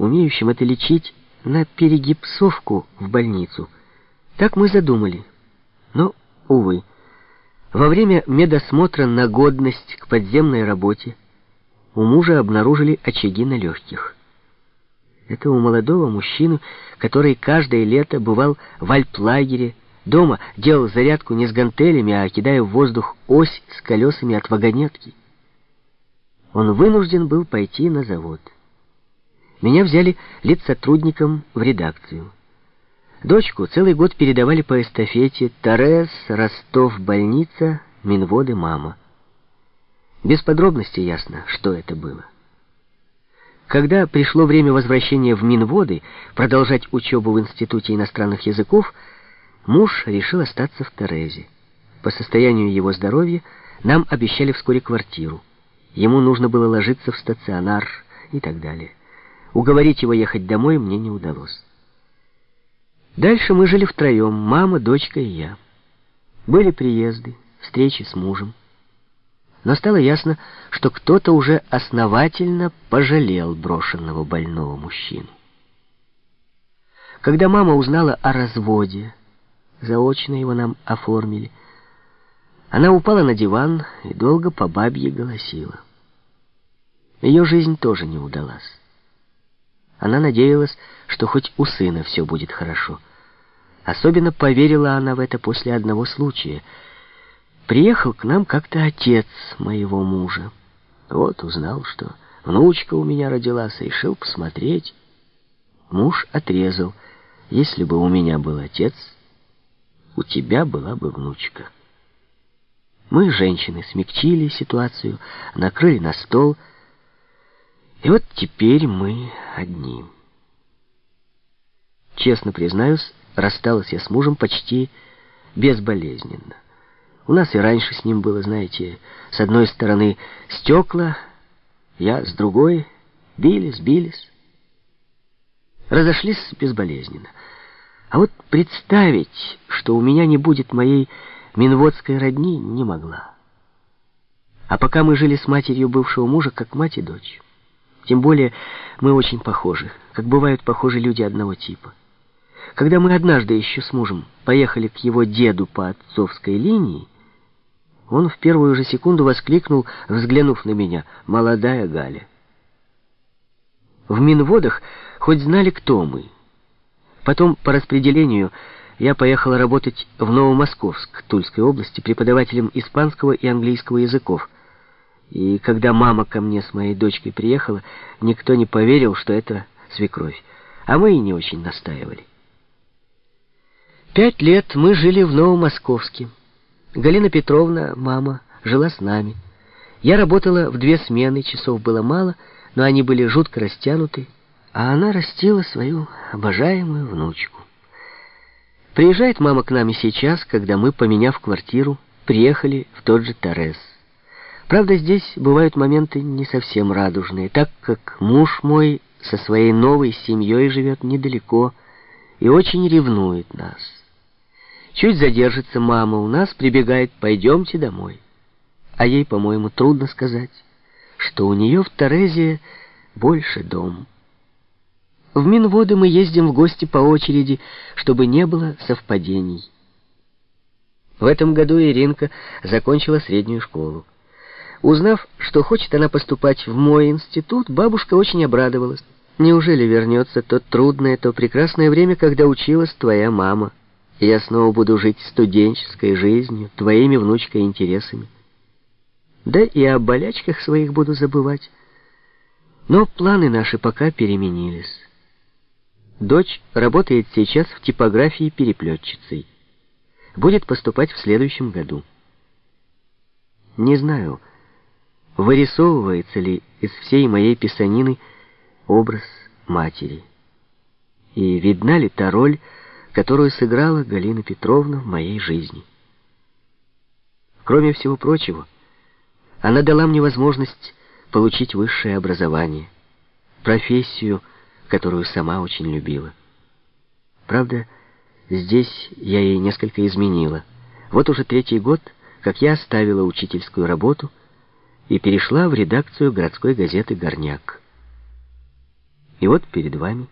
умеющим это лечить, на перегипсовку в больницу. Так мы задумали. Но, увы, во время медосмотра на годность к подземной работе у мужа обнаружили очаги на легких. Это у молодого мужчины, который каждое лето бывал в альплагере, дома делал зарядку не с гантелями, а кидая в воздух ось с колесами от вагонетки. Он вынужден был пойти на завод. Меня взяли лицотрудником в редакцию. Дочку целый год передавали по эстафете Торес, Ростов, больница, Минводы, мама. Без подробностей ясно, что это было. Когда пришло время возвращения в Минводы, продолжать учебу в Институте иностранных языков, муж решил остаться в Терезе. По состоянию его здоровья нам обещали вскоре квартиру. Ему нужно было ложиться в стационар и так далее. Уговорить его ехать домой мне не удалось. Дальше мы жили втроем, мама, дочка и я. Были приезды, встречи с мужем. Но стало ясно, что кто-то уже основательно пожалел брошенного больного мужчину. Когда мама узнала о разводе, заочно его нам оформили, она упала на диван и долго по бабье голосила. Ее жизнь тоже не удалась. Она надеялась, что хоть у сына все будет хорошо. Особенно поверила она в это после одного случая — Приехал к нам как-то отец моего мужа. Вот узнал, что внучка у меня родилась, решил посмотреть. Муж отрезал. Если бы у меня был отец, у тебя была бы внучка. Мы, женщины, смягчили ситуацию, накрыли на стол, и вот теперь мы одни. Честно признаюсь, рассталась я с мужем почти безболезненно. У нас и раньше с ним было, знаете, с одной стороны стекла, я с другой, бились, бились. Разошлись безболезненно. А вот представить, что у меня не будет моей минводской родни, не могла. А пока мы жили с матерью бывшего мужа, как мать и дочь. Тем более мы очень похожи, как бывают похожи люди одного типа. Когда мы однажды еще с мужем поехали к его деду по отцовской линии, он в первую же секунду воскликнул, взглянув на меня, «Молодая Галя». В Минводах хоть знали, кто мы. Потом, по распределению, я поехала работать в Новомосковск, Тульской области, преподавателем испанского и английского языков. И когда мама ко мне с моей дочкой приехала, никто не поверил, что это свекровь. А мы и не очень настаивали. Пять лет мы жили в Новомосковске. Галина Петровна, мама, жила с нами. Я работала в две смены, часов было мало, но они были жутко растянуты, а она растила свою обожаемую внучку. Приезжает мама к нам и сейчас, когда мы, поменяв квартиру, приехали в тот же Торрес. Правда, здесь бывают моменты не совсем радужные, так как муж мой со своей новой семьей живет недалеко и очень ревнует нас. Чуть задержится мама у нас, прибегает «пойдемте домой». А ей, по-моему, трудно сказать, что у нее в Терезе больше дом. В Минводы мы ездим в гости по очереди, чтобы не было совпадений. В этом году Иринка закончила среднюю школу. Узнав, что хочет она поступать в мой институт, бабушка очень обрадовалась. Неужели вернется то трудное, то прекрасное время, когда училась твоя мама? я снова буду жить студенческой жизнью, твоими внучкой интересами. Да и о болячках своих буду забывать. Но планы наши пока переменились. Дочь работает сейчас в типографии переплетчицей. Будет поступать в следующем году. Не знаю, вырисовывается ли из всей моей писанины образ матери. И видна ли та роль, которую сыграла Галина Петровна в моей жизни. Кроме всего прочего, она дала мне возможность получить высшее образование, профессию, которую сама очень любила. Правда, здесь я ей несколько изменила. Вот уже третий год, как я оставила учительскую работу и перешла в редакцию городской газеты «Горняк». И вот перед вами